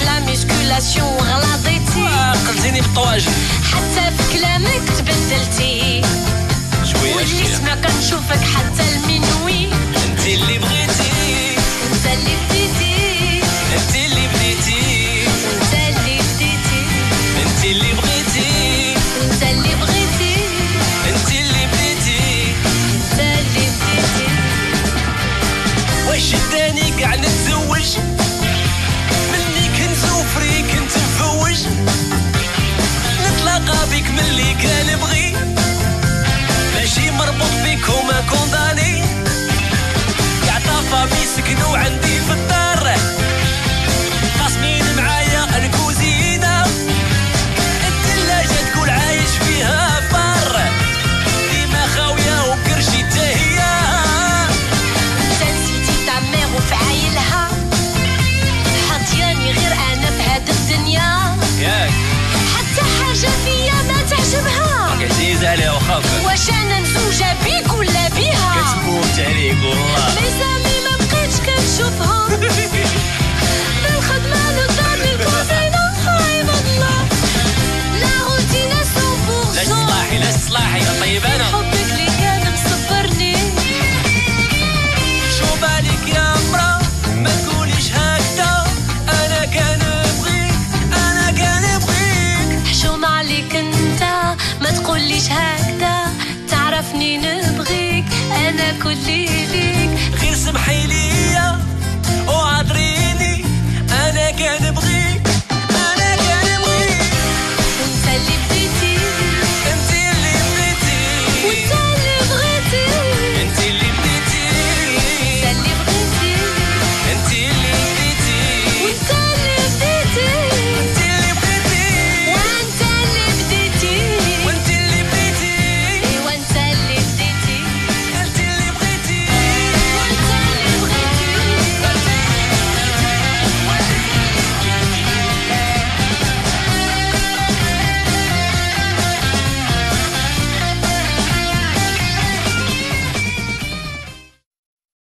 تهمش لا ميسكولاسيون غلطيتي عقلتيني بالطواجن حتى في كلامك تبدلتي شوية وليت كنشوفك حتى نتلاقى بك ملي شافية ما تحشمها راك عزيز عليها وخافت. واش أنا مزوجة بيك ولا بيها. كتموت عليك والله. ميسامي ما بقيتش كنشوفها. بالخدمة لو دار للكوزينة عيب الله. لا روتينا 100% لا صلاحي لا صلاحي طيب أنا فيك انت ما تقوليش هكذا. تعرفني نبغيك أنا كلي ليك. غير سمحيلي